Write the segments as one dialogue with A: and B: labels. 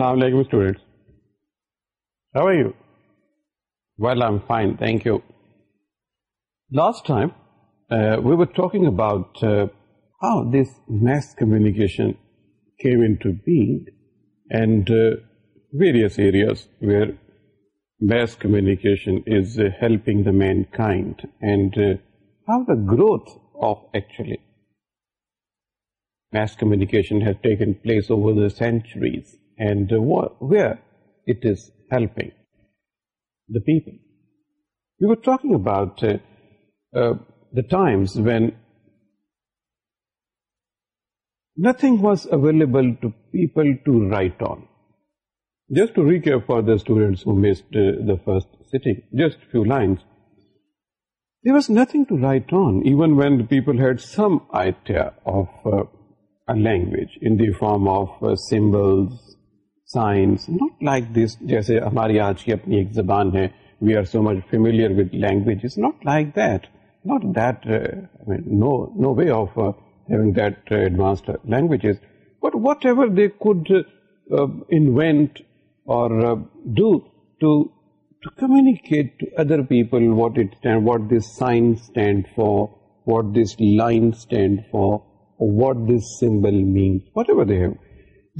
A: Assalamu alaikum students. How are you? Well, I'm fine, thank you. Last time, uh, we were talking about uh, how this mass communication came into being and uh, various areas where mass communication is helping the mankind and how the growth of actually mass communication has taken place over the centuries and where it is helping the people. We were talking about uh, uh, the times when nothing was available to people to write on. Just to recap for the students who missed uh, the first sitting, just a few lines. There was nothing to write on, even when the people had some idea of a language in the form of symbols, signs not like this جیسے ہماری آج کی اپنی ایک زبان ہے we are so much familiar with language is not like that not that no no way of having that advanced languages but what ever they could invent اور do to to communicate to other people what it what this signs stand for what this line stand for what this symbol means what ever they have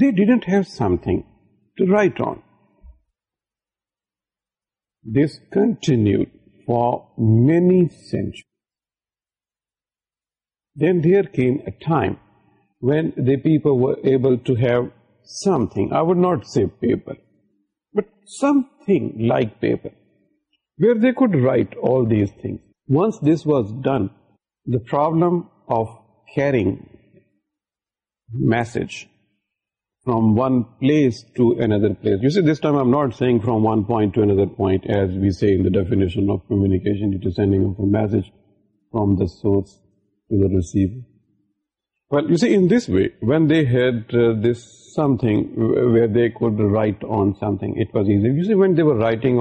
A: they didn't have something to write on. This continued for many centuries. Then there came a time when the people were able to have something, I would not say paper, but something like paper, where they could write all these things. Once this was done, the problem of carrying message from one place to another place way when they had right آنگ وازی when they writing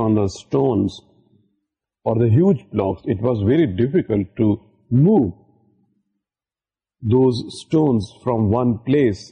A: from one place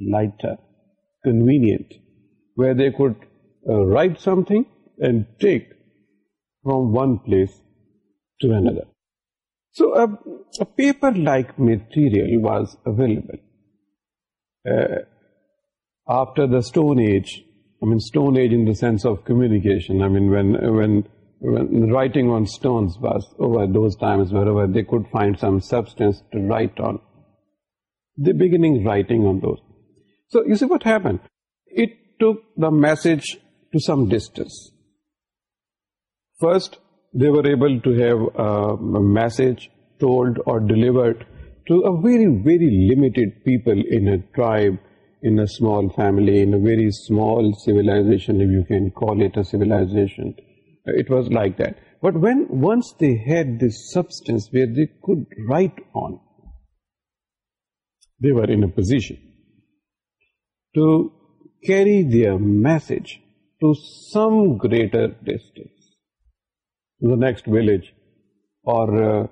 A: convenient where they kite something and take from one place like material was available آفٹرکیشن writing message to some distance first they are able to have message told or delivered to a very very لائب N اے فیملیشن it was like that but what once they had this substance with the good right on they are in position to carry their message to some greater distance, the next village or uh,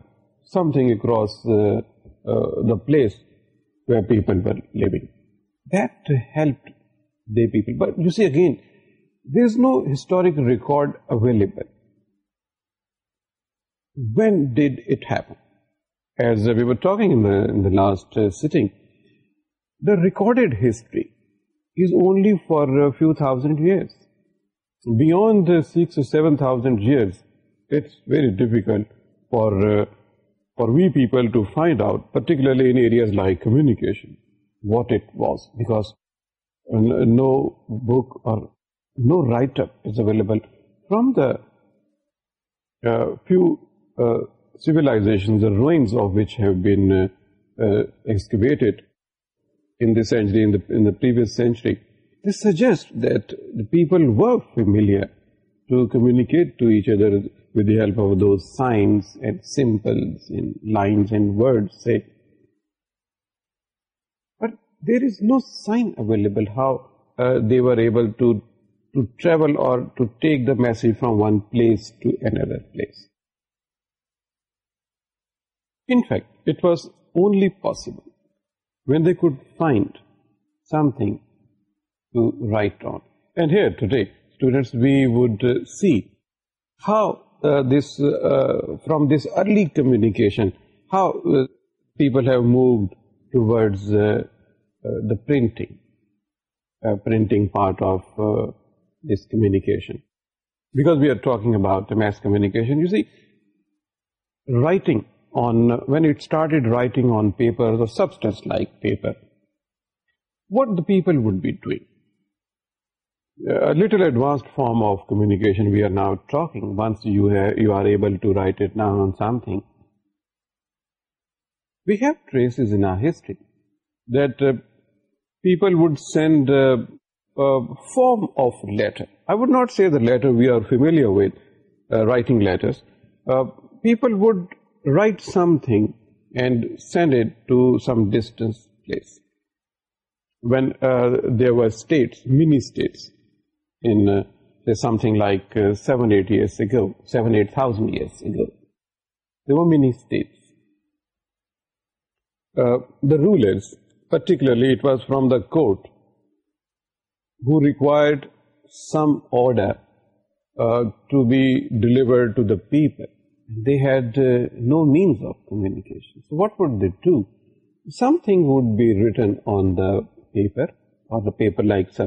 A: something across uh, uh, the place where people were living. That helped the people. But you see again, there is no historic record available. When did it happen? As we were talking in the last sitting, the recorded history for few thousand years beyond six seven thousand years very difficult for for we people to find out particularly communication what it was back no book or few سائزیشن centuries that people to communicate to each other ویلپ of دائنس sample there is no sign available how they are able or message from one place to another place in fact it was only possible when they could find something to write on. And here today, students, we would uh, see how uh, uh, from this early communication, how people have moved towards the printing part of this communication. Because we are talking about the mass communication, you see, writing لڈوسڈ form of communication we آرسمز that people وینڈ form of letter I would not see daughter we are family people would write something and send it to some distance place when دیوار at years روز particularly it was from the court who record some order to be deliver to the people what we written paper papers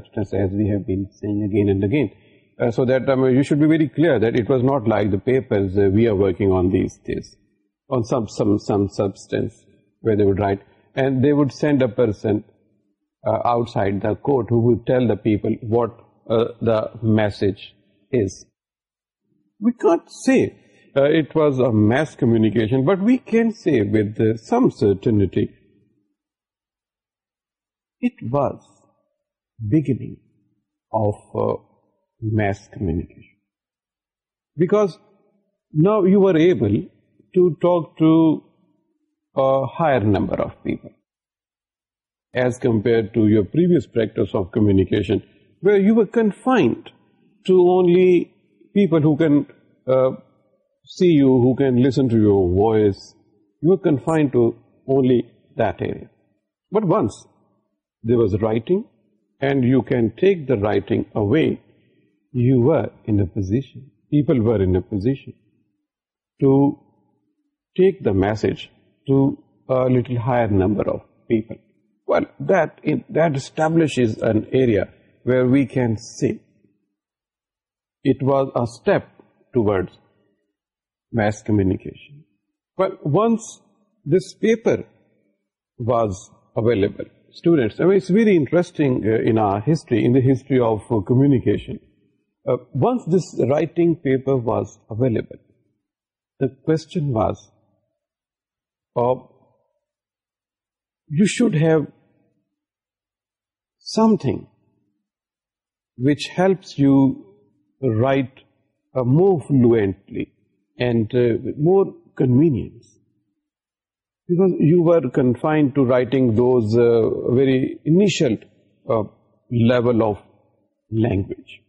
A: on substance we white they would send a person outside the court would tell the people what the message see Uh, it was a mass communication, but we can say with uh, some certainty, it was beginning of uh, mass communication. Because now you were able to talk to a higher number of people as compared to your previous practice of communication, where you were confined to only people who can see you, who can listen to your voice, you are confined to only that area. But once there was writing and you can take the writing away, you were in a position, people were in a position to take the message to a little higher number of people. Well, that establishes an area where we can say it was a step towards mass communication. Well, once this paper was available, students, I mean, it's very interesting uh, in our history, in the history of uh, communication. Uh, once this writing paper was available, the question was, you should have something which helps you write more fluently and uh, more convenience, because you were confined to writing those uh, very initial uh, level of language.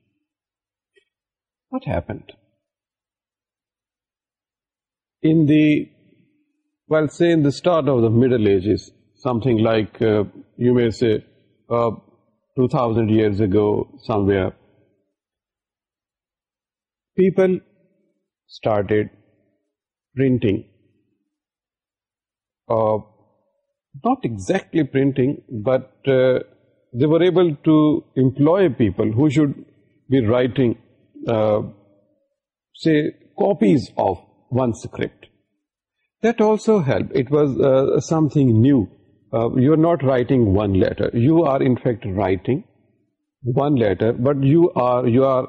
A: What happened? In the, well, say in the start of the Middle Ages, something like, you may say, 2000 years ago somewhere, people started printing. Uh, not exactly printing, but uh, they were able to employ people who should be writing, uh, say, copies of one script. That also helped. It was something new. You're not writing one letter. You are in fact writing one letter, but you are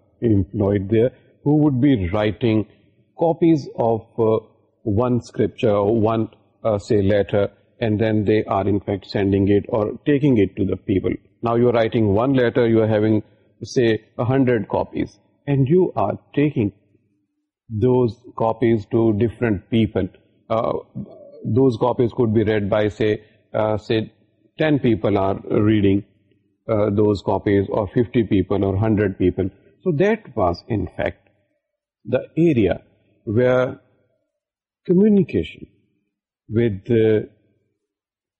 A: hundreds and you آرکنگ people those copies would be read by C ten people are reading اور hundred people So that was in fact the area where communication with uh,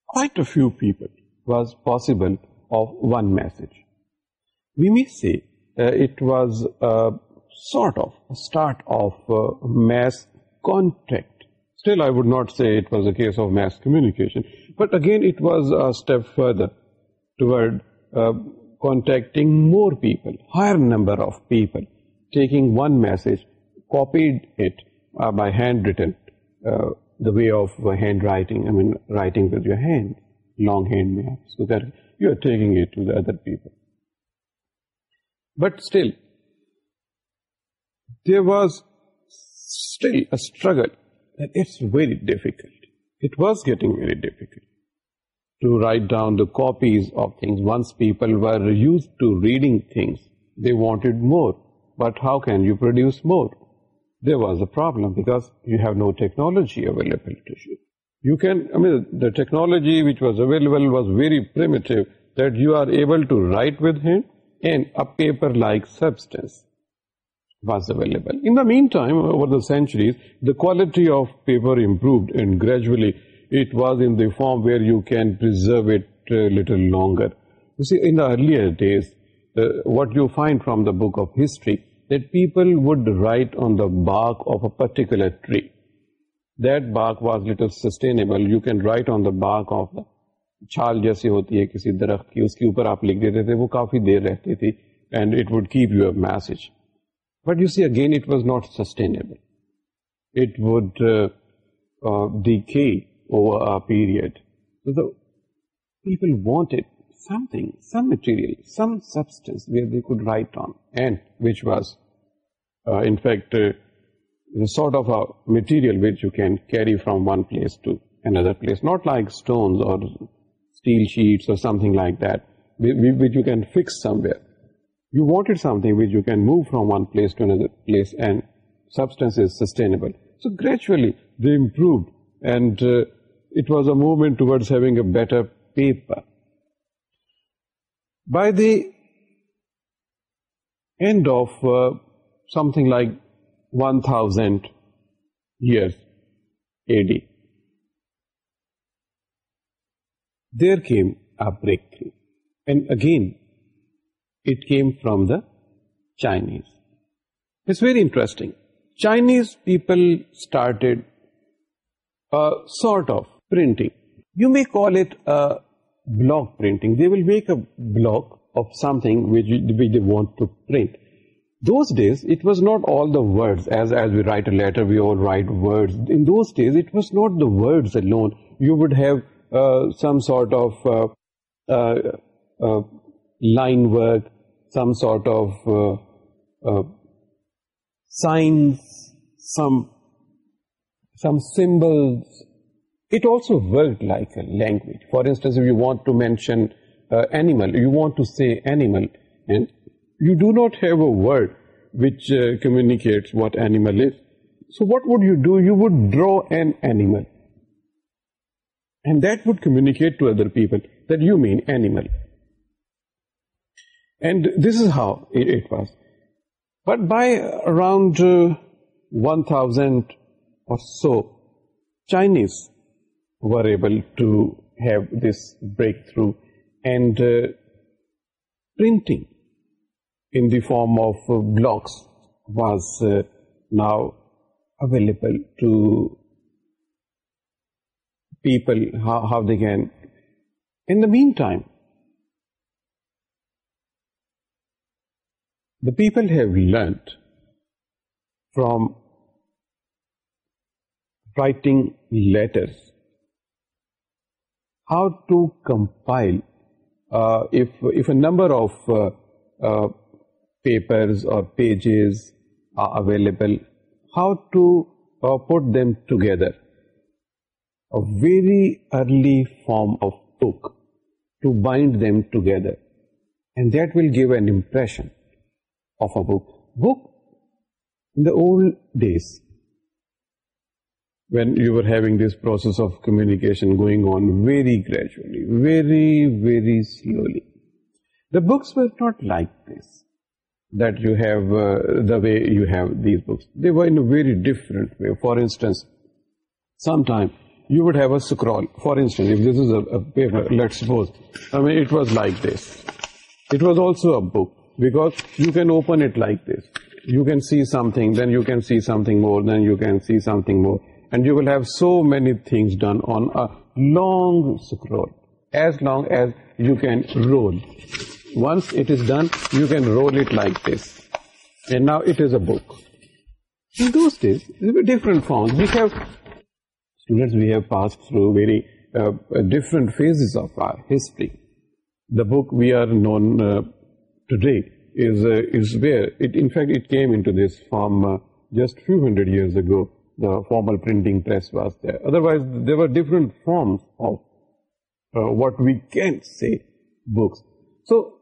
A: quite a few people was possible of one message. We may say uh, it was sort of a start of mass contact. Still I would not say it was a case of mass communication, but again it was a step further toward uh, contacting more people higher number of people taking one message card return the way of hand writing hand long hand میں other people but دازلری difficult was getting very difficult wanted more but how can you produce more this no technology technology which was available was ویریٹ you are able paper like substance was available the quality of paper improved and gradually it it was in in the the the form where you You you can preserve a little longer. see, earlier days, uh, what find from book of history, that people would write on the bark of a particular tree. That bark was little sustainable. You can write on the bark of the چھال جیسی ہوتی ہے کسی درخت کی اس کے اوپر آپ لکھ دیتے تھے وہ کافی دیر رہتی تھی and it would keep message but you see again it was not sustainable it was نسٹین period people mattered something move from one place to another places gradually It was a movement towards having a better paper. By the end of uh, something like 1000 years AD, there came a breakthrough. And again, it came from the Chinese. It's very interesting. Chinese people started a sort of block printing they will make something those days was not all داڈز as as we writer well write days it was not the words loan you would have some sort of line work some sort of signs some some symbol It also worked like a language. For instance, if you want to mention uh, animal, you want to say animal, and you do not have a word which uh, communicates what animal is. So what would you do? You would draw an animal. And that would communicate to other people that you mean animal. And this is how it was. But by around uh, 1000 or so, Chinese were able to have this breakthrough, and uh, printing in the form of uh, blocks was uh, now available to people, how they can. In the meantime, the people have learnt from writing letters how to compile uh, if a number of uh, uh, papers or pages are available, how to put them together. A very early form of book to bind them together, and that will give an impression of a book. Book in the old days when you were having this process of communication going on very gradually, very, very slowly. The books were not like this, that you have uh, the way you have these books. They were in a very different way. For instance, sometime you would have a scroll. For instance, if this is a paper, let's suppose, I mean, it was like this. It was also a book, because you can open it like this. You can see something, then you can see something more, then you can see something more and you will have so many things done on a long scroll, as long as you can roll. Once it is done, you can roll it like this. And now it is a book. In those days, there were different forms. We have passed through very uh, different phases of our history. The book we are known uh, today is uh, where it came into this form just few hundred years ago the formal printing press was there. Otherwise, there were different forms of uh, what we can say books. So,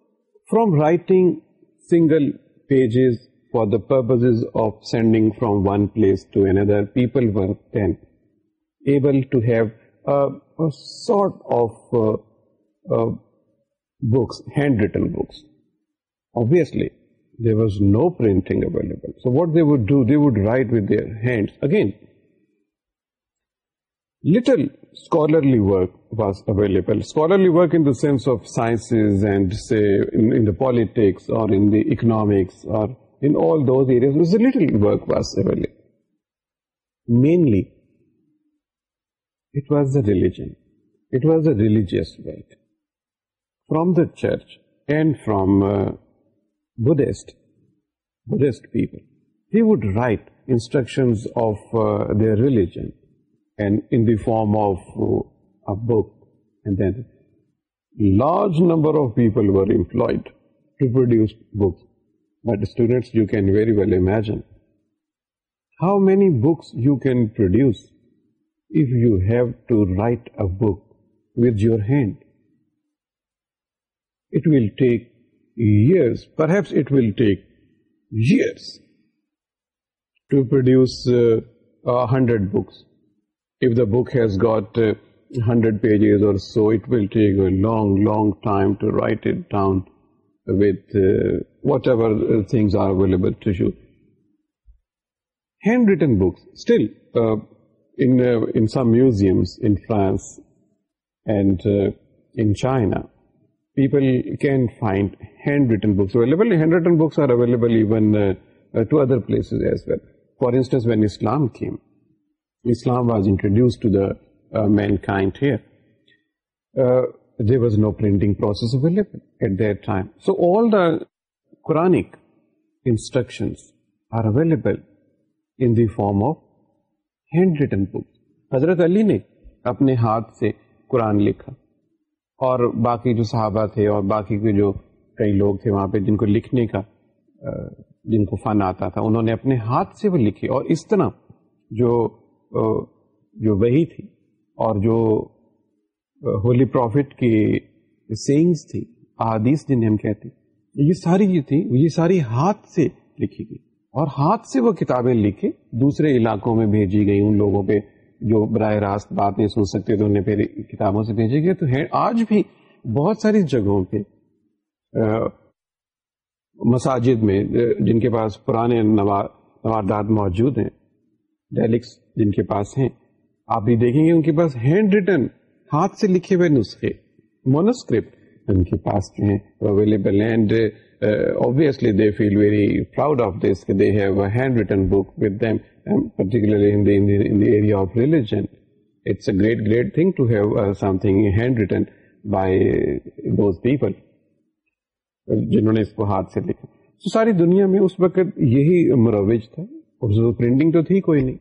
A: from writing single pages for the purposes of sending from one place to another, people were then able to have a sort of uh, uh, books, handwritten books. Obviously, suit they would would write where hand again لٹلرلیبلرلیس politics mainly religion religious from the church and from Buddhist people, they would write instructions of uh, their religion and in the form of uh, a book, and then large number of people were employed to produce books. But students, you can very well imagine how many books you can produce if you have to write a book with your hand. It will take takers to produce hundred books book has got hundred pages اور so take long long what ever thing are available book still museum France and China form of hand written book Hazrat Ali نے اپنے ہاتھ سے قرآن لکھا اور باقی جو صحابہ تھے اور باقی کے جو کئی لوگ تھے وہاں پہ جن کو لکھنے کا جن کو فن آتا تھا انہوں نے اپنے ہاتھ سے وہ لکھی اور اس طرح جو جو وہی تھی اور جو ہولی پروفٹ کی سینگز تھی احادیث جنہیں ہم کہتے یہ ساری جو تھی یہ ساری ہاتھ سے لکھی گئی اور ہاتھ سے وہ کتابیں لکھے دوسرے علاقوں میں بھیجی گئی ان لوگوں پہ جو براہ راست بات نہیں سن سکتے تو انہیں کتابوں سے بھیجے گئے تو آج بھی بہت ساری جگہوں پہ مساجد میں جن کے پاس پرانے موجود ہیں ڈیلکس جن کے پاس ہیں آپ بھی دیکھیں گے ان کے پاس ہینڈ ریٹن ہاتھ سے لکھے ہوئے نسخے مونوسکرپٹ ان کے پاس ہیں available hand uh, obviously they feel very proud of this. They have a handwritten book with them, um, particularly in the, in, the, in the area of religion. It's a great, great thing to have uh, something handwritten by those people. جنہوں نے اس کو ہاتھ سے لکھا تو ساری دنیا میں اس وقت یہی مروج تھا اور پرنٹنگ تو تھی کوئی نہیں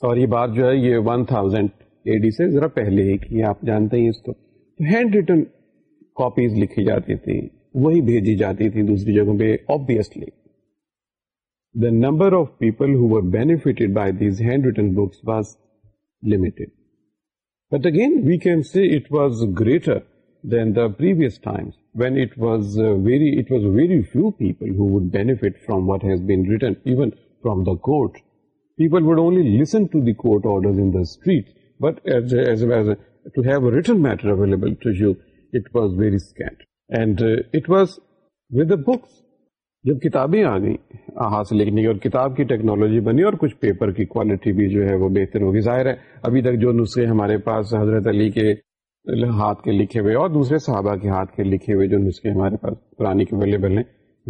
A: سوری بات جو ہے یہ ون تھاؤزینڈ اے ڈی سے ذرا پہلے ہی کی آپ جانتے ہیں اس کو ہینڈ ریٹن کاپیز لکھی جاتی تھی وہی بھیجی جاتی تھی دوسری جگہوں پہ obviously the number of people who benefit by these hand written books was limited but again we can see it was greater than the previous times when it was very it was very few people who would benefit from what has been written even from the court people would only listen to the لسنٹ order in the street but to have written matter available to you it was very and it was with the books جب کتابیں آ گئیں ہاتھ سے لکھنے کی اور کتاب کی ٹیکنالوجی بنی اور کچھ پیپر کی کوالٹی بھی جو ہے وہ بہتر ہوگی ظاہر ہے ابھی تک جو نسخے ہمارے پاس حضرت علی کے ہاتھ کے لکھے ہوئے اور دوسرے صحابہ کے ہاتھ کے لکھے ہوئے جو نسخے ہمارے پاس پرانی کے اویلیبل ہیں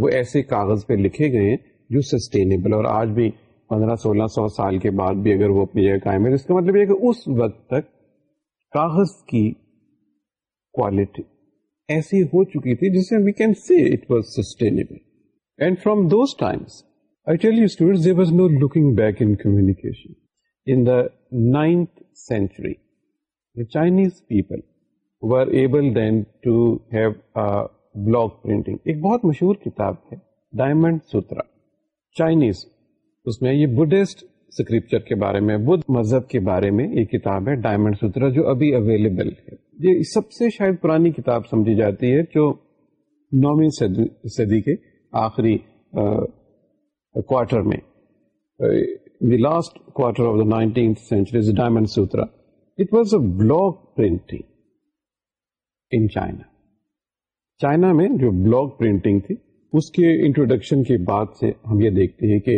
A: وہ ایسے کاغذ پہ لکھے گئے ہیں جو سسٹینیبل اور آج بھی پندرہ سولہ سو سال کے بعد بھی اگر وہ اپنی جگہ قائم ہے اس کا مطلب یہ کہ اس وقت تک کاغذ کی کوالٹی ایسی ہو چکی تھی جس میں we can see it was sustainable and from those times I tell you student there was no looking back in communication in the ninth century the Chinese people were able then to have block printing ایک بہت مشہور کتاب ہے diamond Sutra Chinese اس میں یہ Buddhist scripture کے بارے میں بدھ مذہب کے بارے میں یہ کتاب ہے ڈائمنڈ سوترا جو ابھی اویلیبل ہے یہ جی، سب سے شاید پرانی کتاب سمجھی جاتی ہے جو نویں صدی کے آخری کوارٹر میں the last quarter of the nineteenth century diamond Sutra it was a block printing in China China میں جو بلاک پرنٹنگ تھی اس کے انٹروڈکشن کے بعد سے ہم یہ دیکھتے ہیں کہ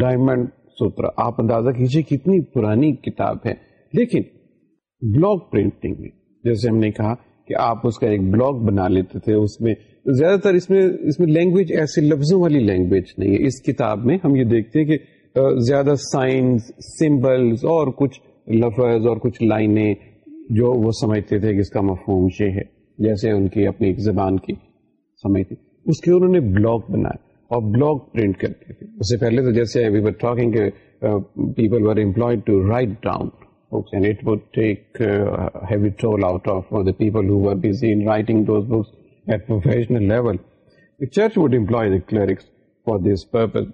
A: ڈائمنڈ سوترا آپ اندازہ کیجیے کتنی پرانی کتاب ہے لیکن بلاک پرنٹنگ میں جیسے ہم نے کہا کہ آپ اس کا ایک بلاگ بنا لیتے تھے اس میں زیادہ تر اس میں اس میں لینگویج ایسے لفظوں والی لینگویج نہیں ہے اس کتاب میں ہم یہ دیکھتے ہیں کہ زیادہ سائنس سمبلز اور کچھ لفظ اور کچھ لائنیں جو وہ سمجھتے تھے کہ اس کا مفہوم یہ ہے جیسے ان کی اپنی زبان کی سمجھتے اس کے انہوں نے بلاگ بنایا اور بلاگ پرنٹ کرتے تھے اس سے پہلے تو جیسے people were employed to write down books books books. and it would would would take uh, uh, heavy toll out of the The the people People who were busy in writing those those at professional level. church employ clerics for this purpose.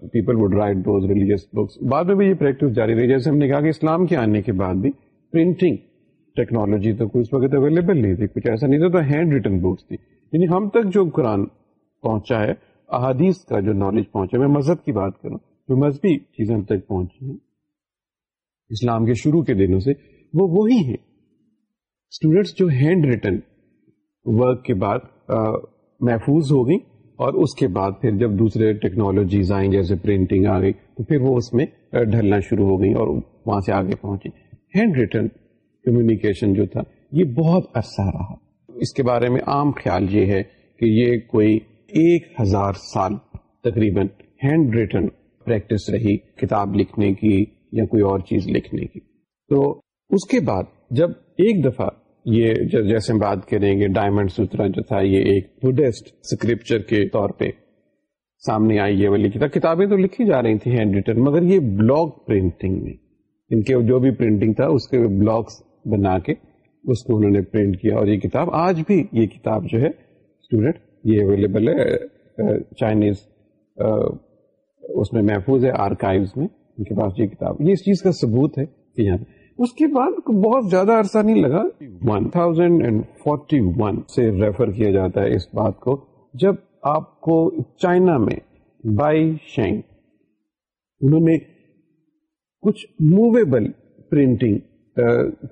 A: write religious بھی یہ اسلام کے آنے کے بعد بھی printing technology تو اس وقت اویلیبل نہیں تھی کچھ ایسا نہیں تھا تو ہینڈ ریٹن بکس تھی ہم تک جو قرآن پہنچا ہے احادیث کا جو نالج پہنچا ہے میں مذہب کی بات کروں جو مذہبی ہم تک پہنچی اسلام کے شروع کے دنوں سے وہ وہی ہیں اسٹوڈینٹس جو ہینڈ ریٹن ورک کے بعد محفوظ ہو گئی اور اس کے بعد پھر جب دوسرے ٹیکنالوجیز آئیں جیسے پرنٹنگ آ گئی تو پھر وہ اس میں ڈھلنا شروع ہو گئی اور وہاں سے آگے پہنچی ہینڈ ریٹن کمیونیکیشن جو تھا یہ بہت عرصہ رہا اس کے بارے میں عام خیال یہ ہے کہ یہ کوئی ایک ہزار سال تقریباً ہینڈ ریٹن پریکٹس رہی کتاب لکھنے کی یا کوئی اور چیز لکھنے کی تو اس کے بعد جب ایک دفعہ یہ جیسے ہم بات کریں گے ڈائمنڈ سوترا جو تھا یہ ایک اسکرپچر کے طور پہ سامنے آئی والی کتابیں تو لکھی جا رہی تھی مگر یہ بلاگ پرنٹنگ میں ان کے جو بھی پرنٹنگ تھا اس کے بلاگس بنا کے اس کو انہوں نے پرنٹ کیا اور یہ کتاب آج بھی یہ کتاب جو ہے اسٹوڈینٹ یہ اویلیبل ہے چائنیز اس میں محفوظ ہے آرکائیوز میں ان کے پاس یہ کتاب یہ اس چیز کا ثبوت ہے کہ یہاں اس کے بعد بہت زیادہ عرصہ نہیں لگا 1041 سے ریفر کیا جاتا ہے اس بات کو جب آپ کو چائنا میں بائی شینگ انہوں نے کچھ موویبل پرنٹنگ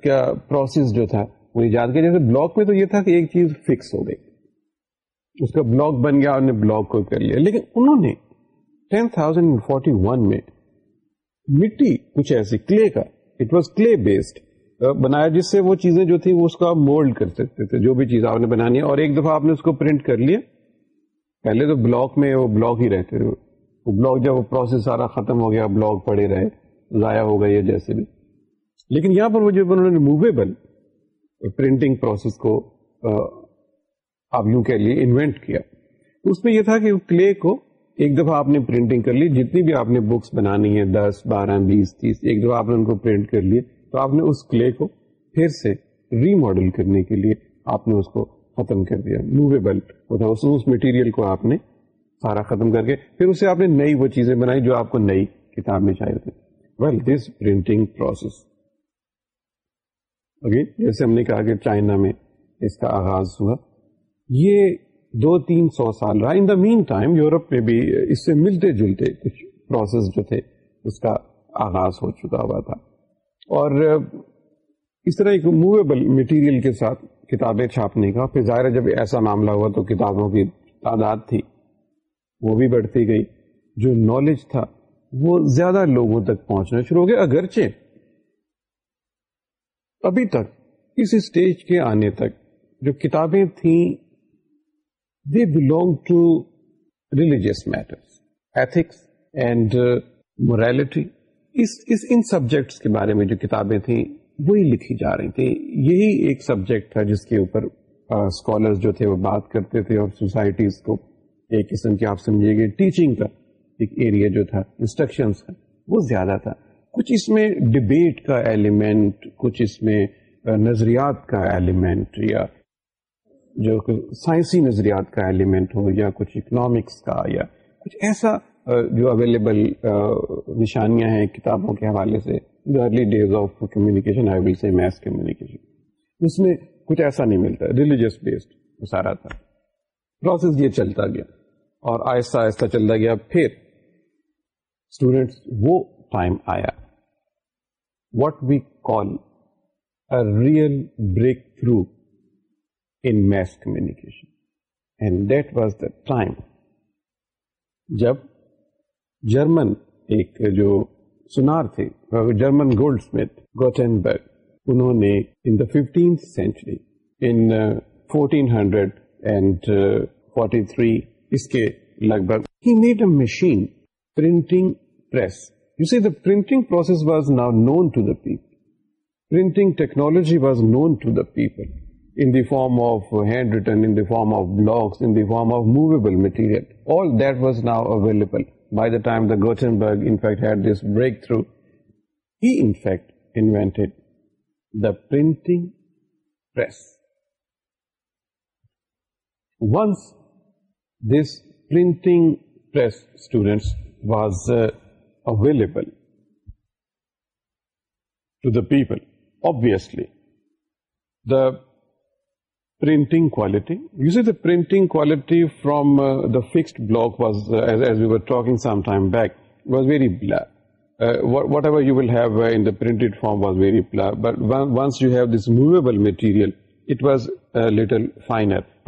A: کا پروسیس جو تھا وہ ایجاد کیا جیسے بلاک میں تو یہ تھا کہ ایک چیز فکس ہو گئی اس کا بلاک بن گیا انہوں نے بلاک کو کر لیا لیکن انہوں نے 10,041 میں مٹی کچھ ایسی کلے کا اٹ واز کلے بیسڈ بنایا جس سے وہ چیزیں جو تھی وہ اس کو مولڈ کر سکتے تھے جو بھی چیز آپ نے بنانی ہے اور ایک دفعہ آپ نے اس کو پرنٹ کر لیا پہلے تو بلاک میں وہ بلاک ہی رہتے تھے وہ بلاک جب وہ پروسیس سارا ختم ہو گیا بلاک پڑے رہے ضائع ہو گئے جیسے بھی لیکن یہاں پر وہ جب انہوں نے موویبل پرنٹنگ پروسیس کو آپ یوں کہہ لیے انوینٹ کیا اس میں یہ تھا کہ کلے کو ایک دفعہ آپ نے پرنٹنگ کر لی جتنی بھی آپ نے بکس بنانی ہے دس بارہ بیس تیس ایک دفعہ آپ نے ان کو پرنٹ کر لیے تو آپ نے اس کلے کو پھر سے ری ماڈل کرنے کے لیے آپ نے اس کو ختم کر دیا موویبل اس مٹیریل کو آپ نے سارا ختم کر کے پھر اسے آپ نے نئی وہ چیزیں بنائی جو آپ کو نئی کتاب میں چاہیے تھے well this printing process again جیسے ہم نے کہا کہ چائنا میں اس کا آغاز ہوا یہ دو تین سو سال رہا in the main time Europe میں بھی اس سے ملتے جلتے کچھ پروسیس جو تھے اس کا آغاز ہو چکا ہوا تھا اور اس طرح ایک موویبل مٹیریل کے ساتھ کتابیں چھاپنے کا پھر ظاہر جب ایسا معاملہ ہوا تو کتابوں کی تعداد تھی وہ بھی بڑھتی گئی جو نالج تھا وہ زیادہ لوگوں تک پہنچنا شروع ہو گیا اگرچہ ابھی تک اس اسٹیج کے آنے تک جو کتابیں تھیں belong to religious matters ethics and morality اس ان سبجیکٹس کے بارے میں جو کتابیں تھیں وہی لکھی جا رہی تھیں یہی ایک سبجیکٹ تھا جس کے اوپر اسکالرس جو تھے وہ بات کرتے تھے اور سوسائٹیز کو ایک قسم کی آپ سمجھیے گی ٹیچنگ کا ایک ایریا جو تھا انسٹرکشنس کا وہ زیادہ تھا کچھ اس میں ڈبیٹ کا ایلیمنٹ کچھ اس میں نظریات کا ایلیمنٹ یا جو سائنسی نظریات کا ایلیمنٹ ہو یا کچھ اکنامکس کا یا کچھ ایسا جو اویلیبل نشانیاں ہیں کتابوں کے حوالے سے early days of communication communication اس میں کچھ ایسا نہیں ملتا ریلیجیس بیسڈ سارا تھا پروسیس یہ چلتا گیا اور آہستہ آہستہ چلتا گیا پھر اسٹوڈینٹس وہ ٹائم آیا what we call real breakthrough mass communication and that was the time جب جرمن ایک جو سنار تھے German goldsmith Gutenberg انہوں نے in in the century fourteen hundred and forty three اس کے لگ بھگ ہی made a machine printing press you see the printing process was now known to the people printing technology was known to the people form of hand written form of بلاگسارم of movable material available by the time برگ انٹ breakthrough he in fact the press this printing was available to the people obviously the فلک was S back was very pillar but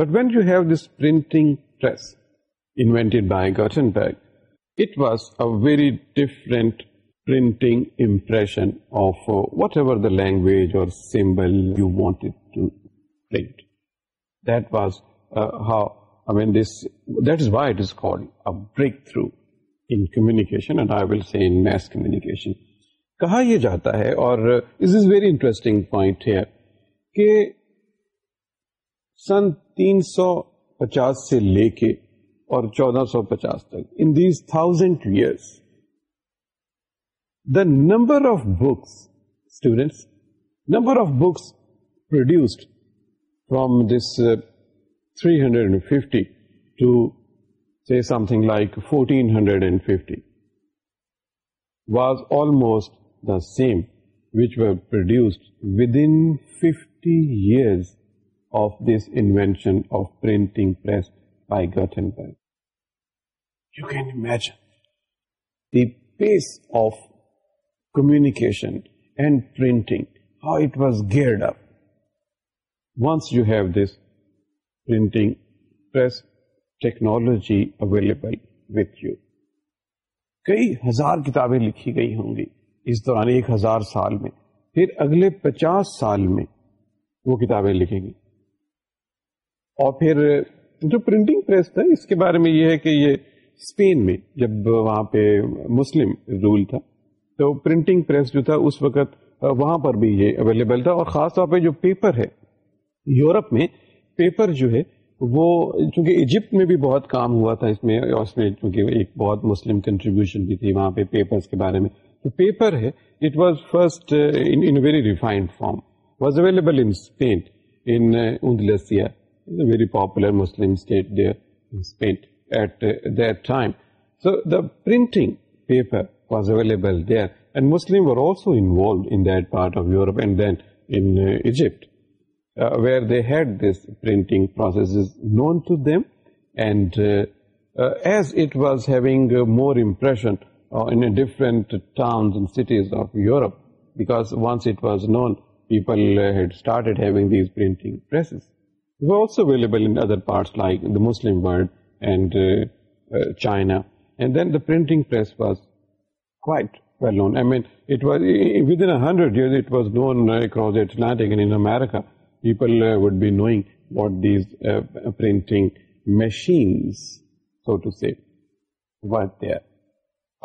A: when you have دسڈ by Gutenberg was a whatever symbol ہا مین this this why it call breakthrough انکیشنکیشن کہا یہ جاتا ہے اور اس از ویری انٹرسٹنگ پوائنٹ سن تین سو پچاس سے لے کے اور چودہ سو پچاس تک these thousand years the number of books students number of books produced from this uh, 350 to say something like 1450 was almost the same, which were produced within 50 years of this invention of printing press by Gutenberg. You can imagine the pace of communication and printing, how it was geared up. you you have this printing technology available with you کئی ہزار کتابیں لکھی گئی ہوں گی اس دوران ایک ہزار سال میں پھر اگلے پچاس سال میں وہ کتابیں لکھیں گی اور پھر جو پرنٹنگ پریس تھا اس کے بارے میں یہ ہے کہ یہ اسپین میں جب وہاں پہ مسلم رول تھا تو پرنٹنگ پریس جو تھا اس وقت وہاں پر بھی یہ اویلیبل تھا اور خاص طور پہ جو پیپر ہے یورپ میں پیپر جو ہے وہ چونکہ ایجپٹ میں بھی بہت کام ہوا تھا اس میں اس میں چونکہ ایک بہت مسلم کنٹریبیوشن بھی تھی وہاں پہ پیپرز کے بارے میں تو پیپر ہے it was first in very refined form was available in Spain in Andalusia very popular Muslim state Spain at that time so the printing paper was available there and Muslim were also involved in that part of Europe and then in Egypt hundred was known America people would be knowing what these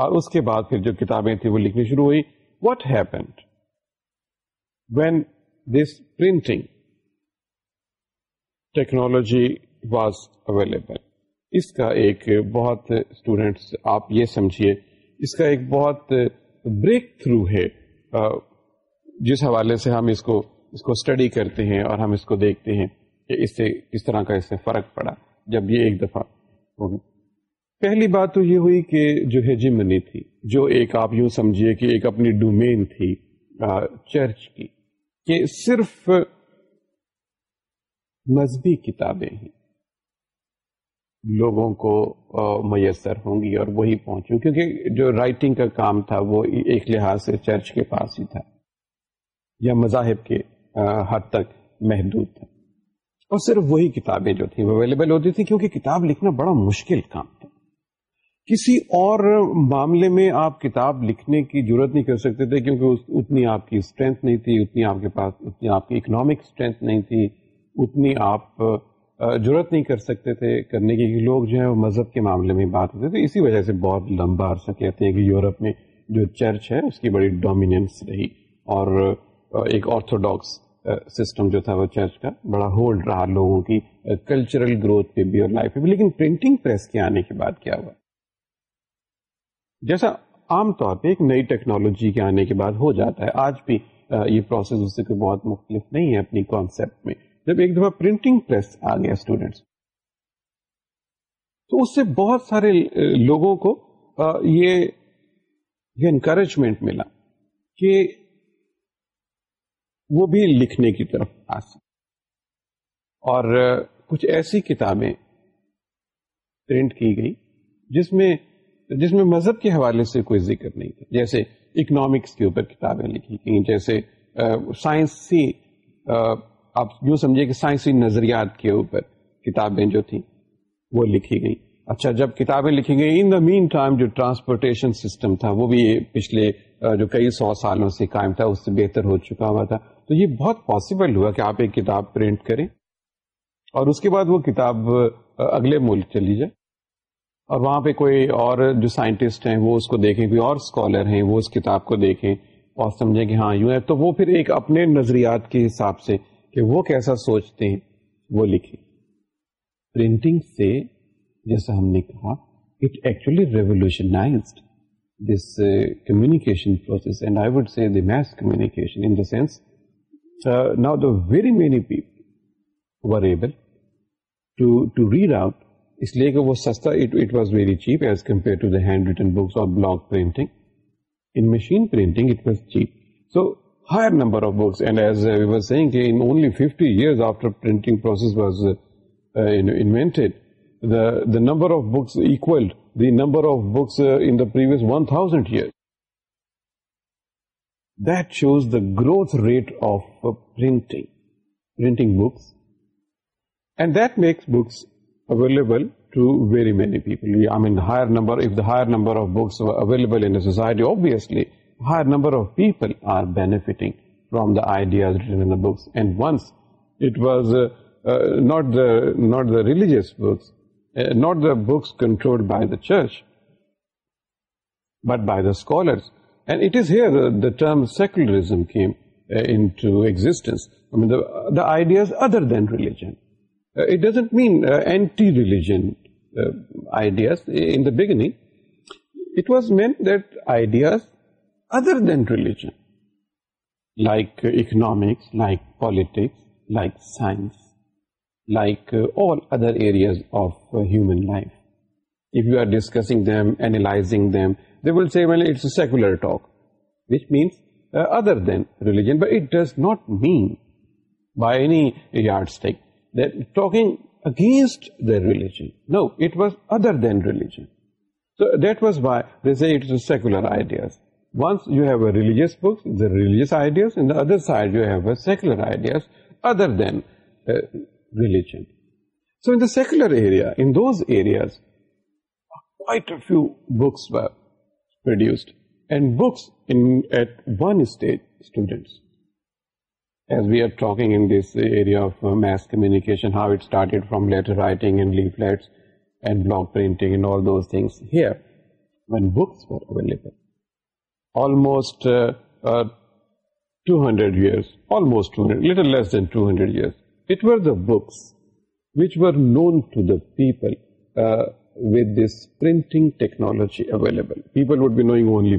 A: اور اس کے بعد پھر جو کتابیں تھیں وہ لکھنی شروع ہوئی what happened when this printing technology was available اس کا ایک بہت اسٹوڈینٹس آپ یہ سمجھیے اس کا ایک بہت بریک تھرو ہے جس حوالے سے ہم اس کو اس کو اسٹڈی کرتے ہیں اور ہم اس کو دیکھتے ہیں کہ اس سے کس طرح کا اس سے فرق پڑا جب یہ ایک دفعہ ہوگی پہلی بات تو یہ ہوئی کہ جو ہے جمنی تھی جو ایک آپ یوں سمجھیے کہ ایک اپنی ڈومین تھی چرچ کی کہ صرف مذہبی کتابیں ہی لوگوں کو میسر ہوں گی اور وہی پہنچوں کیونکہ جو رائٹنگ کا کام تھا وہ ایک لحاظ سے چرچ کے پاس ہی تھا یا مذاہب کے حد تک محدود تھا اور صرف وہی کتابیں جو تھیں وہ اویلیبل ہوتی تھیں کیونکہ کتاب لکھنا بڑا مشکل کام تھا کسی اور معاملے میں آپ کتاب لکھنے کی ضرورت نہیں کر سکتے تھے کیونکہ اتنی آپ کی اسٹرینتھ نہیں تھی اتنی آپ کے پاس اتنی آپ کی اکنامک اسٹرینتھ نہیں تھی اتنی آپ ضرورت نہیں کر سکتے تھے کرنے کی لوگ جو ہے وہ مذہب کے معاملے میں بات ہوتے تھے اسی وجہ سے بہت لمبا عرصہ کہتے ہیں کہ یورپ میں جو چرچ ہے اس کی بڑی ڈومیننس رہی اور ایک آرتھوڈاکس سسٹم جو تھا وہ چرچ کا بڑا ہولڈ رہا لوگوں کی کلچرل گروتھ پہ بھی اور لائف پہ بھی لیکن پرنٹنگ پریس کے کے آنے بعد کیا ہوا جیسا عام طور پہ ایک نئی ٹیکنالوجی کے آنے کے بعد ہو جاتا ہے آج بھی یہ پروسیس اس سے کوئی بہت مختلف نہیں ہے اپنی کانسیپٹ میں جب ایک دفعہ پرنٹنگ پریس آ گیا اسٹوڈینٹس تو اس سے بہت سارے لوگوں کو یہ انکریجمنٹ ملا کہ وہ بھی لکھنے کی طرف آ اور کچھ ایسی کتابیں پرنٹ کی گئی جس میں جس میں مذہب کے حوالے سے کوئی ذکر نہیں تھا جیسے اکنامکس کے اوپر کتابیں لکھی گئیں جیسے سائنسی آپ یوں سمجھے کہ سائنسی نظریات کے اوپر کتابیں جو تھیں وہ لکھی گئیں اچھا جب کتابیں لکھی گئی ان دا مین ٹائم جو ٹرانسپورٹیشن سسٹم تھا وہ بھی پچھلے جو کئی سو سالوں سے قائم تھا اس سے بہتر ہو چکا ہوا تھا تو یہ بہت پاسبل ہوا کہ آپ ایک کتاب پرنٹ کریں اور اس کے بعد وہ کتاب اگلے ملک چلی جائے اور وہاں پہ کوئی اور جو سائنٹسٹ ہیں وہ اس کو دیکھیں کوئی اور اسکالر ہیں وہ اس کتاب کو دیکھیں اور سمجھیں کہ ہاں یوں ہے تو وہ پھر ایک اپنے نظریات کے حساب سے کہ وہ کیسا سوچتے ہیں وہ لکھیں پرنٹنگ سے جیسا ہم نے کہا it actually revolutionised this communication communication process and I would the mass in the sense نا the very many was very cheap as compare to the hand written printing in machine number of and as was only fifty years after printing number of books number of books previous one years year shows the growth rate of نا religious books not the بس control by the church but by the scholars and it is here secularism came Uh, into existence. I mean, the ideas other than religion. Uh, it doesn't mean uh, anti-religion ideas in the beginning. It was meant that ideas other than religion, like economics, like politics, like science, like all other areas of human life. If you are discussing them, analyzing them, they will say, well, it's a secular talk, which means other than religion but does not mean by یارک that against the religion than religion secular I you ہیولیس book religious ideas a secular ideas other than religion so the seculars پر and books in at one stage students as we are talking in this area of mass communication how it started from letter writing and leaflets and blog printing and all those things here when books were available almost uh, uh, 200 years almost 200 little less than 200 years it were the books which were known to the people uh, ونٹنگ technology available people we knowing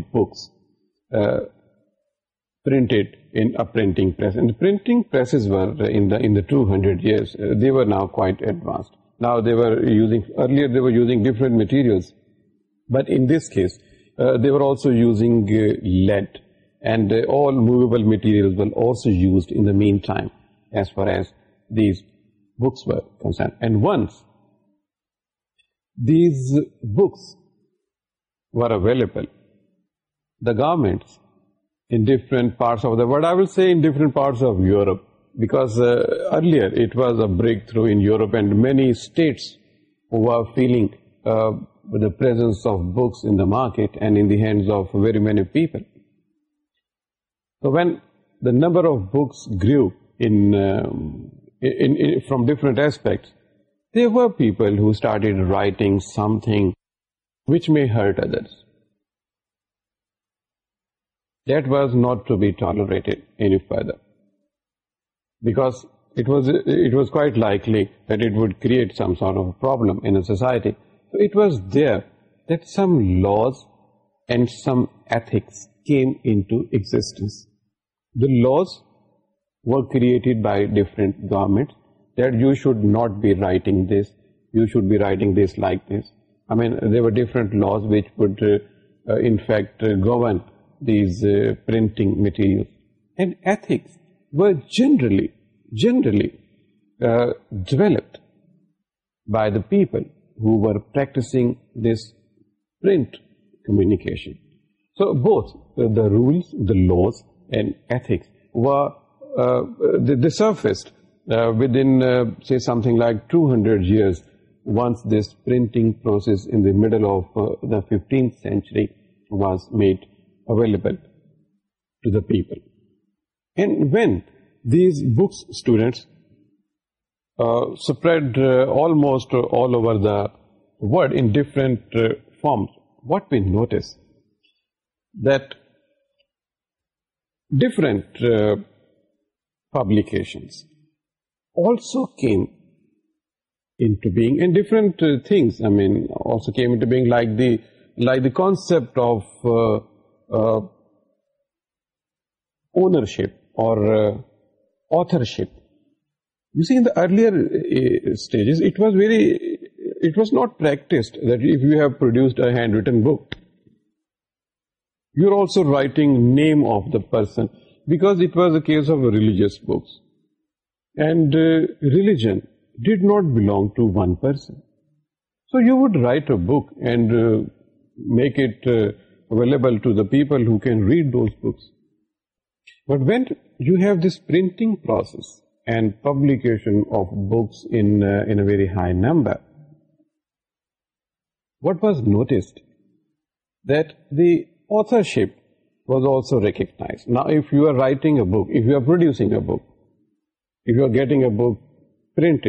A: but this they are آلو using بکسبل the government parts why well see different parts because earlier and many states market and hands of very many people wait the number of books grow from different aspects were people who started writing some thing which میں society was this some laws and some ethics came into existence the laws wait by different government that you should not be writing this, you should be writing this like this. I mean, there were different laws which would uh, uh, in fact uh, govern these printing materials. And ethics were generally developed by the people who were practicing this print communication. So both the rules, the laws and ethics were they surfaced uh, within uh, say something like 200 years, once this printing process in the middle of uh, the 15th century was made available to the people. And when these books, students, spread almost all over the world in different forms, what we notice that different publications also came to بینگرنٹ things I mean so کیمکس ownership اور hand writing book you are also writing name of the person because case of religious books and uh, religion did not belong to one person. So you would write a book and uh, make it uh, available to the people who can read those books. But when you have this printing process and publication of books in a very high number, what was noticed? That the authorship was also recognized. Now if you are writing a book, if you are producing a book, get a book print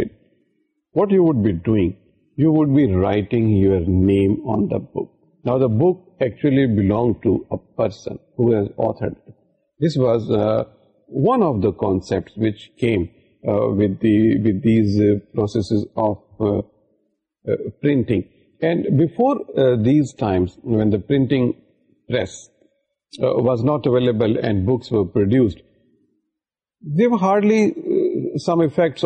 A: what you would be doing you would be writing your name on the داچلی belong ٹوٹ was was process آفٹنگ these time was not available and book produced hardly some effects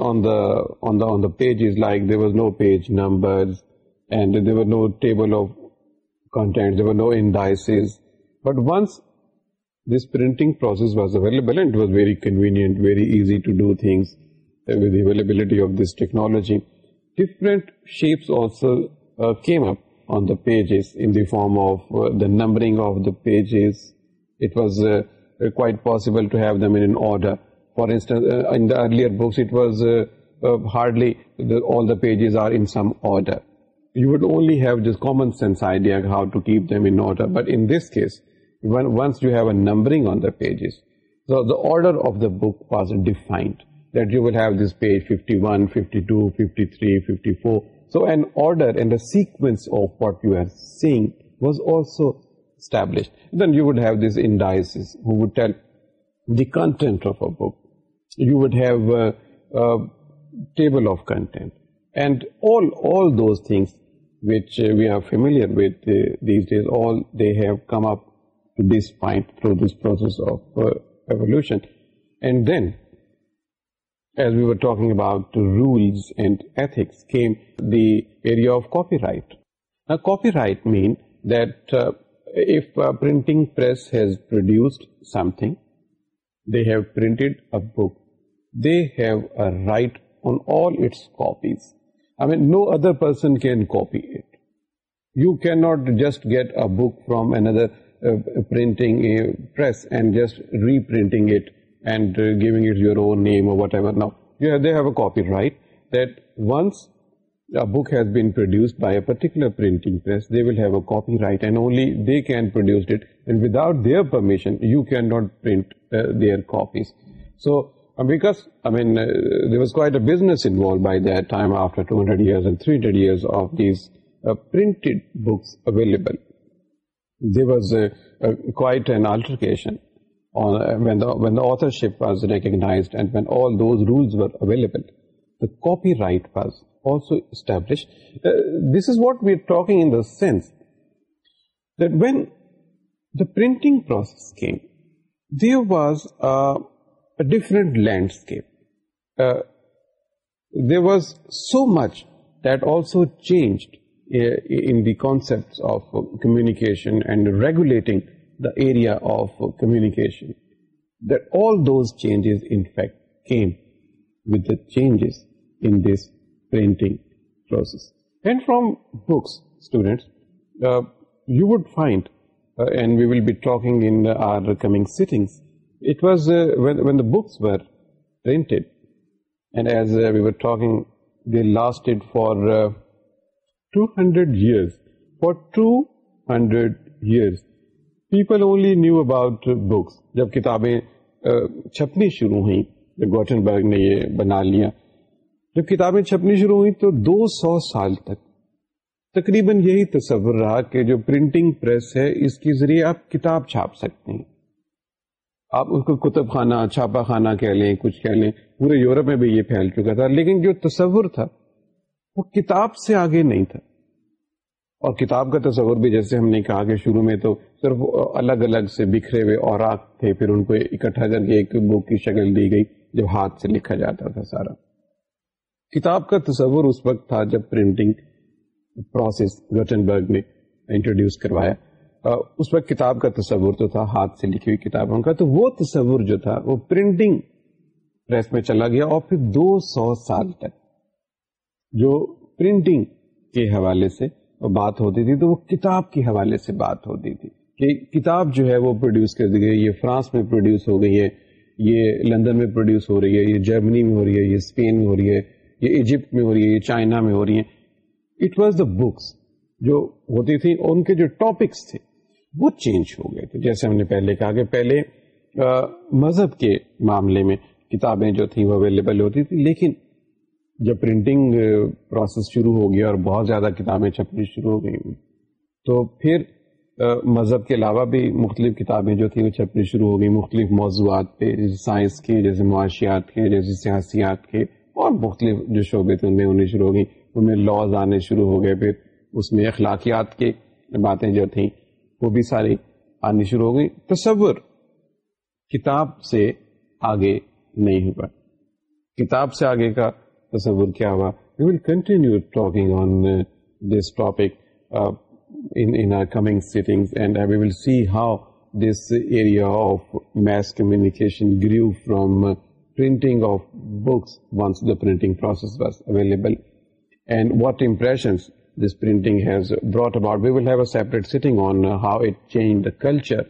A: like no page number easy to do things availability of this technology different shapes so came اپن pages انارم of the number pages possible to have them in order for instance was hardly pages are some order but this once you have number order of the book was defined you would have this page fifty one so in order seek what you are was اوٹڈ of a book table آفینٹ and things which we are family have come up ڈس اپائنٹن talking about rules and ethics دیف copyright cause produced something they have printed a book they have a right on all it's no other person can cost get a book from another what ever now a once book has بیوڈ بائیٹیکولر printing a لی they can produced without their permission you can not print their copies so And because, I mean, uh, there was quite a business involved by that time after 200 years and 300 years of these uh, printed books available. There was a, a quite an altercation on, uh, when, the, when the authorship was recognized and when all those rules were available. The copyright was also established. Uh, this is what we are talking in the sense that when the printing process came, there was a uh, different landscape was so much that also of communication and books students you would find and we will be in are coming settings بکسڈ and as we working last فارڈریڈ year people only knew about books جب کتابیں چھپنی شروع ہوئیں gotten برگ نے یہ بنا لیا جب کتابیں چھپنی شروع ہوئی تو دو سو سال تک تقریباً یہی تصور رہا کہ جو پرنٹنگ پریس ہے اس کے ذریعے آپ کتاب چھاپ سکتے ہیں آپ اس کو کتب خانہ خانہ کہہ لیں کچھ کہہ لیں پورے یورپ میں بھی یہ پھیل چکا تھا لیکن جو تصور تھا وہ کتاب سے آگے نہیں تھا اور کتاب کا تصور بھی جیسے ہم نے کہا کہ شروع میں تو صرف الگ الگ سے بکھرے ہوئے اوراق تھے پھر ان کو اکٹھا کر کے ایک بک کی شکل دی گئی جب ہاتھ سے لکھا جاتا تھا سارا کتاب کا تصور اس وقت تھا جب پرنٹنگ پروسیس گٹن برگ نے انٹروڈیوس کروایا اس وقت کتاب کا تصور تو تھا ہاتھ سے لکھی ہوئی کتابوں کا تو وہ تصور جو تھا وہ پرنٹنگ پریس میں چلا گیا اور پھر دو سو سال تک جو پرنٹنگ کے حوالے سے بات ہوتی تھی تو وہ کتاب کے حوالے سے بات ہوتی تھی کہ کتاب جو ہے وہ پروڈیوس کر دی گئی یہ فرانس میں پروڈیوس ہو گئی ہے یہ لندن میں پروڈیوس ہو رہی ہے یہ جرمنی میں ہو رہی ہے یہ اسپین میں ہو رہی ہے یہ ایجپٹ میں ہو رہی ہے یہ چائنا میں ہو رہی ہے اٹ واز دا بکس جو ہوتی تھی اور ان کے جو ٹاپکس تھے وہ چینج ہو گئے تھے جیسے ہم نے پہلے کہا کہ پہلے مذہب کے معاملے میں کتابیں جو تھیں وہ اویلیبل ہوتی تھی لیکن جب پرنٹنگ پروسیس شروع ہو گیا اور بہت زیادہ کتابیں چھپنی شروع ہو گئی تو پھر مذہب کے علاوہ بھی مختلف کتابیں جو تھیں وہ چھپنی شروع ہو گئی مختلف موضوعات پہ جیسے سائنس کے جیسے معاشیات کے جیسے سیاسیات کے اور مختلف جو شعبے تھے ان میں ہونے شروع ہو گئی ان میں لاز آنے شروع ہو گئے پھر اس میں اخلاقیات کے باتیں جو تھیں وہ بھی ساری آنی شروع ہو گئی تصور کتاب سے آگے نہیں ہوا کتاب سے آگے کا تصور کیا ہوا we will continue talking on this topic of mass printing گریو from printing of printing once the printing and what impressions this printing has brought about we will have a separate setting on how change the culture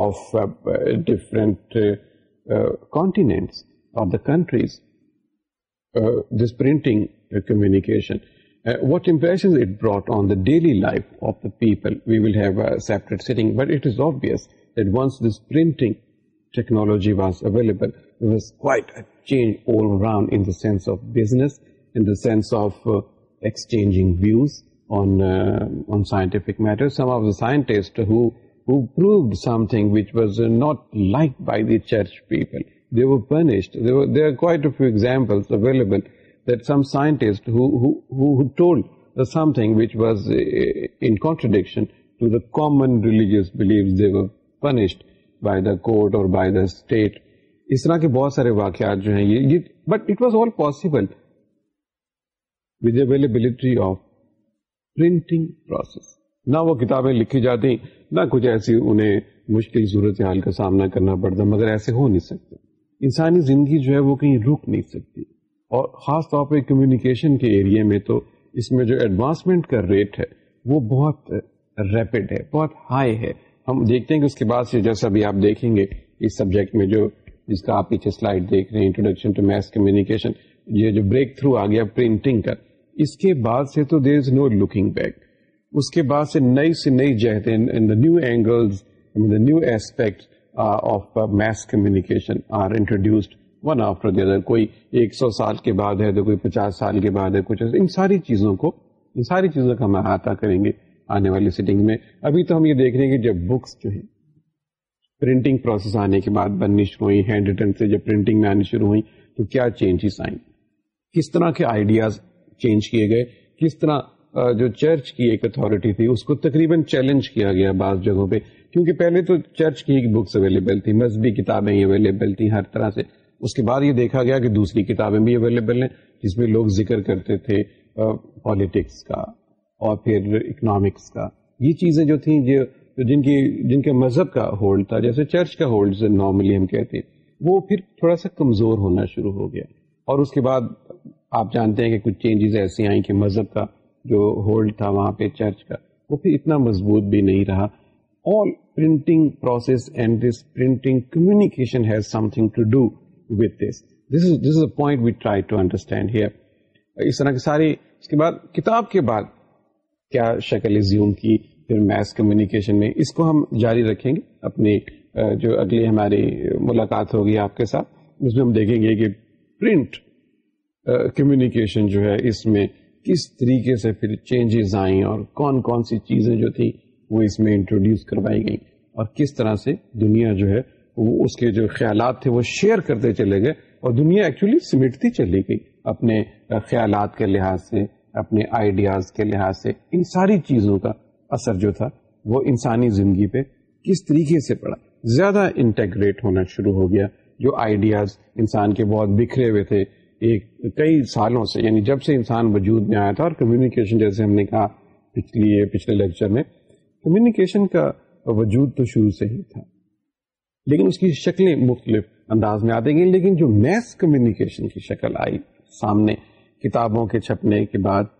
A: of different continents countries this printing communication وٹریشنز برٹ on the daily life of the people we will have a but it is obvious once this print technology واس اویلیبلس بہت سارے واقعات جو ہیں یہ but was all possible with the availability of printing process. نہ وہ کتابیں لکھی جاتی نہ کچھ ایسی انہیں مشکل صورت حال کا سامنا کرنا پڑتا مگر ایسے ہو نہیں سکتے انسانی زندگی جو ہے وہ کہیں رک نہیں سکتی اور خاص طور پہ کمیونیکیشن کے ایریے میں تو اس میں جو ایڈوانسمنٹ کا ریٹ ہے وہ بہت ریپڈ ہے بہت ہائی ہے ہم دیکھتے ہیں کہ اس کے بعد سے جیسا بھی آپ دیکھیں گے اس سبجیکٹ میں جو جس کا آپ پیچھے سلائڈ دیکھ رہے ہیں انٹروڈکشن ٹو میس کمیونیکیشن یہ جو بریک تھرو آ گیا پرنٹنگ کا اس کے بعد سے تو there is no looking back اس کے بعد سے نئی سے نئی جہتیں new new aspect of mass communication are introduced one after the other کوئی ایک سو سال کے بعد ہے تو کوئی پچاس سال کے بعد ہے کچھ ان ساری چیزوں کو ان ساری چیزوں کا ہم احاطہ کریں گے آنے والی سیٹنگ میں ابھی تو ہم یہ دیکھ رہے ہیں کہ جب بکس جو ہیں پرنٹنگ پروسیس آنے کے بعد بننی شروع ہوئی ہینڈ ریٹن سے جب پرنٹنگ میں آنی شروع ہوئی تو کیا چینجز آئیں کس طرح کے آئیڈیاز چینج کیے گئے کس طرح جو چرچ کی ایک اتھارٹی تھی اس کو تقریباً چیلنج کیا گیا بعض جگہوں پہ کیونکہ پہلے تو چرچ کی ایک بکس اویلیبل تھی مذہبی کتابیں ہی اویلیبل تھیں ہر طرح سے اس کے بعد یہ دیکھا گیا کہ دوسری کتابیں بھی اویلیبل ہیں جس میں لوگ ذکر کرتے تھے پالیٹکس کا اور پھر اکنامکس کا یہ چیزیں جو تھیں جو جن کی جن کے مذہب کا ہولڈ تھا جیسے چرچ کا ہولڈ نارملی ہم کہتے ہیں وہ پھر تھوڑا سا کمزور ہونا شروع ہو گیا اور اس کے بعد آپ جانتے ہیں کہ کچھ چینجز ایسی آئیں کہ مذہب کا جو ہولڈ تھا وہاں پہ چرچ کا وہ پھر اتنا مضبوط بھی نہیں رہا all printing printing process and this this this this communication has some thing to to do with is is a point we try understand here اس طرح کی ساری اس کے بعد کتاب کے بعد کیا شکل ہے کی پھر میس کمیونیکیشن میں اس کو ہم جاری رکھیں گے اپنی جو اگلی ہماری ملاقات ہوگی آپ کے ساتھ اس میں ہم دیکھیں گے کہ پرنٹ کمیونیکیشن جو ہے اس میں کس طریقے سے پھر چینجز آئیں اور کون کون سی چیزیں جو تھیں وہ اس میں انٹروڈیوس کروائی گئیں اور کس طرح سے دنیا جو ہے وہ اس کے جو خیالات تھے وہ شیئر کرتے چلے گئے اور دنیا ایکچولی سمٹتی چلی گئی اپنے خیالات کے لحاظ سے اپنے آئیڈیاز کے لحاظ سے ان ساری چیزوں کا اثر جو تھا وہ انسانی زندگی پہ کس طریقے سے پڑا زیادہ انٹیگریٹ ہونا شروع ہو گیا جو آئیڈیاز انسان کے بہت بکھرے ہوئے تھے ایک کئی سالوں سے یعنی جب سے انسان وجود میں آیا تھا اور کمیونیکیشن جیسے ہم نے کہا پچھلی پچھلے لیکچر میں کمیونیکیشن کا وجود تو شروع سے ہی تھا لیکن اس کی شکلیں مختلف انداز میں آتے گی لیکن جو میس کمیونیکیشن کی شکل آئی سامنے کتابوں کے چھپنے کے بعد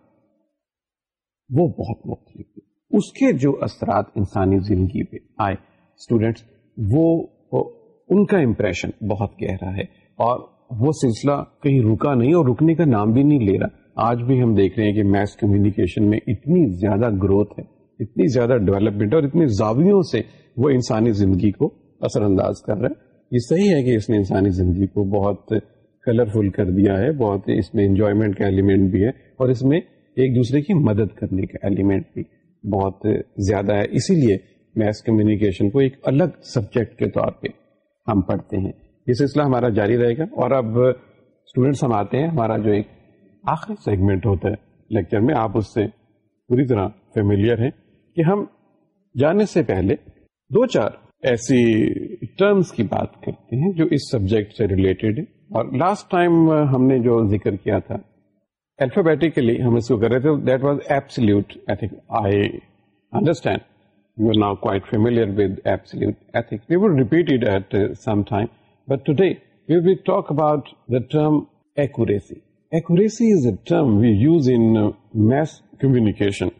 A: وہ بہت مختلف تھی اس کے جو اثرات انسانی زندگی پہ آئے اسٹوڈینٹس وہ ان کا امپریشن بہت گہرا ہے اور وہ سلسلہ کہیں رکا نہیں اور رکنے کا نام بھی نہیں لے رہا آج بھی ہم دیکھ رہے ہیں کہ میس کمیونیکیشن میں اتنی زیادہ گروتھ ہے اتنی زیادہ ڈیولپمنٹ اور اتنے زاویوں سے وہ انسانی زندگی کو اثر انداز کر رہا ہے یہ صحیح ہے کہ اس نے انسانی زندگی کو بہت کلرفل کر دیا ہے بہت اس میں انجوائمنٹ کا ایلیمنٹ بھی ہے اور اس میں ایک دوسرے کی مدد کرنے کا ایلیمنٹ بھی بہت زیادہ ہے اسی لیے میس کمیونیکیشن کو ایک الگ سبجیکٹ کے طور پہ ہم پڑھتے ہیں یہ سلسلہ ہمارا جاری رہے گا اور اب اسٹوڈینٹس ہم آتے ہیں ہمارا جو ایک آخری سیگمنٹ ہوتا ہے لیکچر میں آپ اس سے پوری طرح فیملیئر ہیں کہ ہم جانے سے پہلے دو چار ایسی ٹرمز کی بات کرتے ہیں جو اس سبجیکٹ سے ریلیٹڈ ہے اور لاسٹ ٹائم ہم نے جو ذکر کیا تھا الفابیٹیکلی ہم اس کو کر رہے تھے that was absolute ethic I understand you are now quite familiar with absolute ethic we would repeat it some time But today, we will talk about the term accuracy. Accuracy is a term we use in uh, mass communication,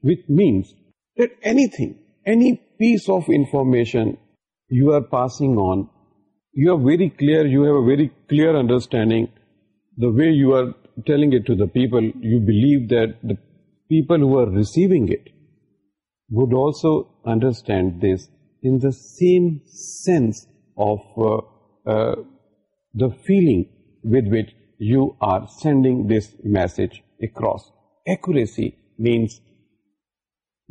A: which means that anything, any piece of information you are passing on, you have a very clear understanding. The way you are telling it to the people, you believe that the people who are receiving it would also understand this in the same sense of uh, the feeling with which you are sending this message across accuracy means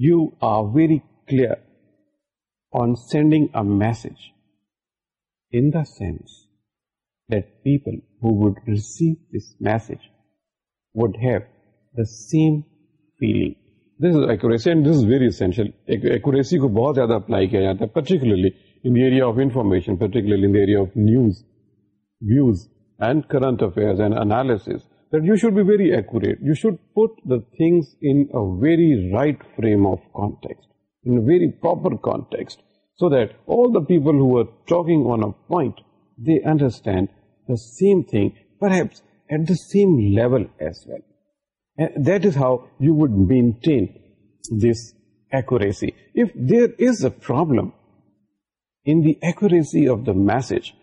A: you are very clear on sending a message in the sense that people who would receive this message would have the same feeling this is accuracy and this is very essential accuracy کو بہت زیادہ apply کیا جاتا ہے particularly same things this accuracy there is um in the accuracy of the message,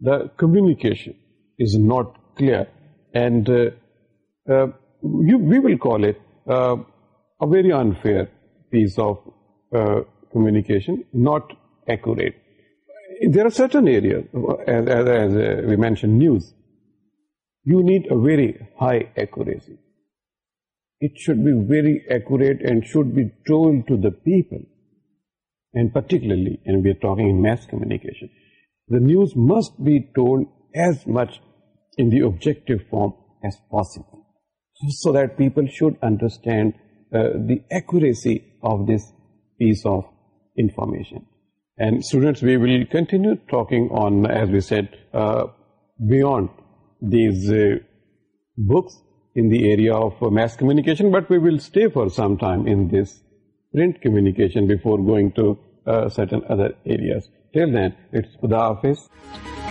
A: the communication is not clear. And uh, uh, we will call it uh, a very unfair piece of communication, not accurate. There are certain areas, as we mentioned, news. You need a very high accuracy. It should be very accurate and should be told to the people. And پرٹیکلیکیشن news must be told as much in the object form as possible so that people should understand the accuracy of this piece of information these book enough mass communication but we will stay for some time this print communication before going to uh, certain other areas. Till then, it's Khuda Hafiz.